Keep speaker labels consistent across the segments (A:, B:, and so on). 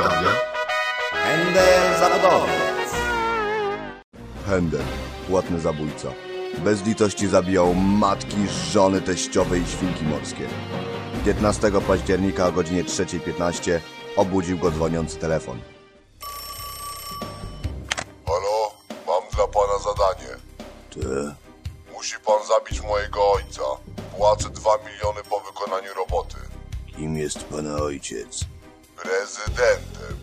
A: przedstawia
B: Händel zawodowy.
C: Händel, płatny zabójca. Bez litości zabijał matki, żony teściowe i świnki morskie. 15 października o godzinie 3.15 obudził go dzwoniący telefon.
D: Halo, mam dla pana zadanie.
C: Ty?
D: Musi pan zabić mojego ojca. Płacę dwa miliony po wykonaniu roboty.
C: Kim jest pana ojciec?
D: Prezydentem.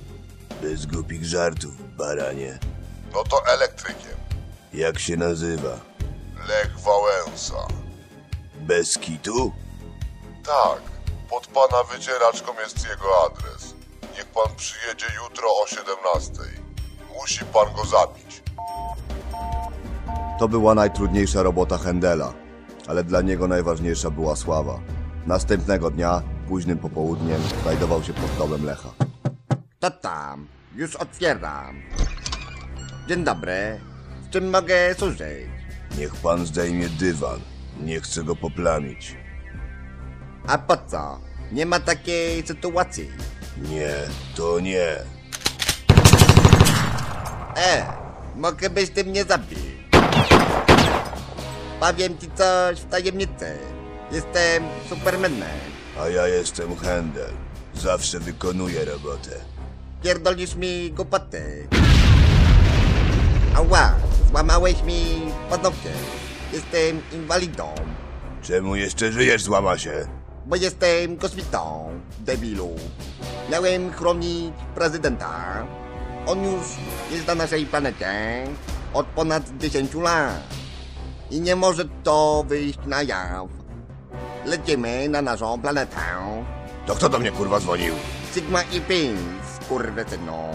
C: Bez głupich żartów, baranie.
D: No to elektrykiem.
C: Jak się nazywa?
D: Lech Wałęsa.
C: Bez kitu?
D: Tak, pod pana wycieraczką jest jego adres. Niech pan przyjedzie jutro o 17. Musi pan go zabić.
C: To była najtrudniejsza robota Händela, ale dla niego najważniejsza była sława. Następnego dnia, późnym popołudniem, znajdował się pod domem Lecha.
B: To tam. Już otwieram. Dzień dobry. W czym mogę służyć?
C: Niech pan zdejmie dywan. Nie chcę go poplamić.
B: A po co? Nie ma takiej sytuacji.
C: Nie, to nie.
B: E, mogę byś ty mnie zabił. Powiem ci coś w tajemnicy. Jestem Supermanem.
C: A ja jestem Händel. Zawsze wykonuję robotę.
B: Pierdolisz mi głupoty. Ała, złamałeś mi paznokcie. Jestem inwalidą,
C: Czemu jeszcze żyjesz, złamasie?
B: bo jestem kosmitą, debilu. Miałem chronić prezydenta. On już jest na naszej planecie od ponad 10 lat. I nie może to wyjść na jaw. Lecimy na naszą planetę.
C: To kto do mnie kurwa dzwonił?
B: Sigma i Pins, kurwy synu.